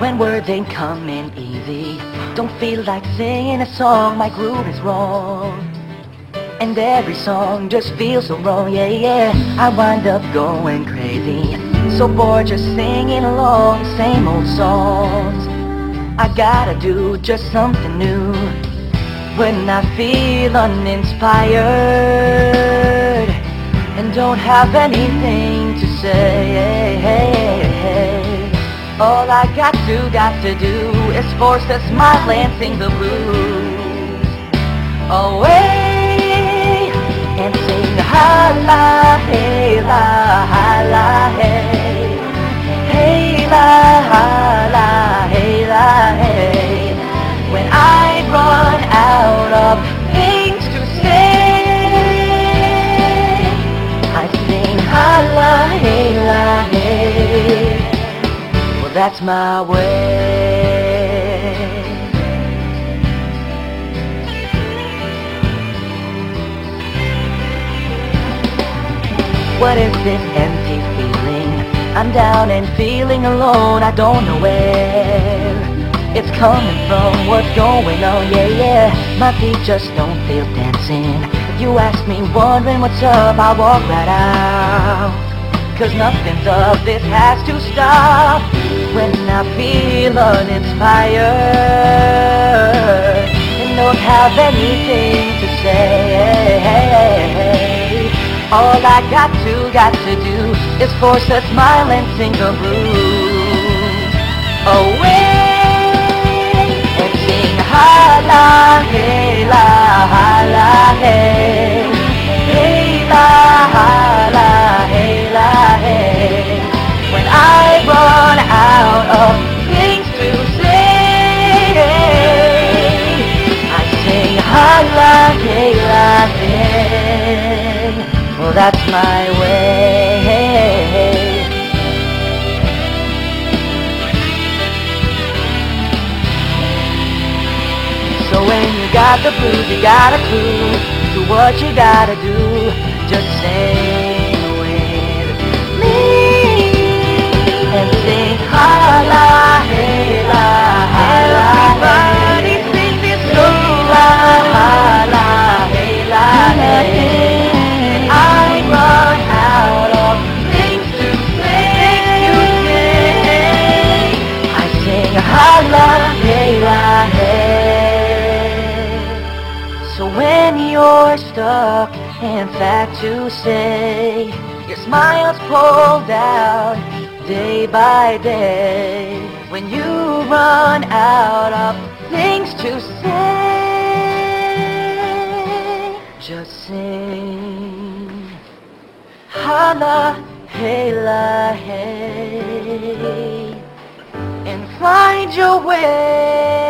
when words ain't coming easy. Don't feel like singing a song, my groove is wrong. And every song just feels so wrong, yeah, yeah. I wind up going crazy. So bored just singing along, same old songs. I gotta do just something new when I feel uninspired and don't have anything to say. All I got to, got to do is force a smile and sing the blues. Away that's my way. What is this empty feeling? I'm down and feeling alone, I don't know where It's coming from, what's going on, yeah, yeah. My feet just don't feel dancing. If you ask me wondering what's up, I'll walk right out Cause nothing's up, this has to stop When I feel uninspired And don't have anything to say. All I got to, got to do is force a smile and sing the blues. Oh, Away that's my way. So when you got the blues, you got a clue to what you gotta do. Just sing you're stuck and sad to say, your smile's pulled out day by day. When you run out of things to say, just sing. Holla, hey la hey, and find your way.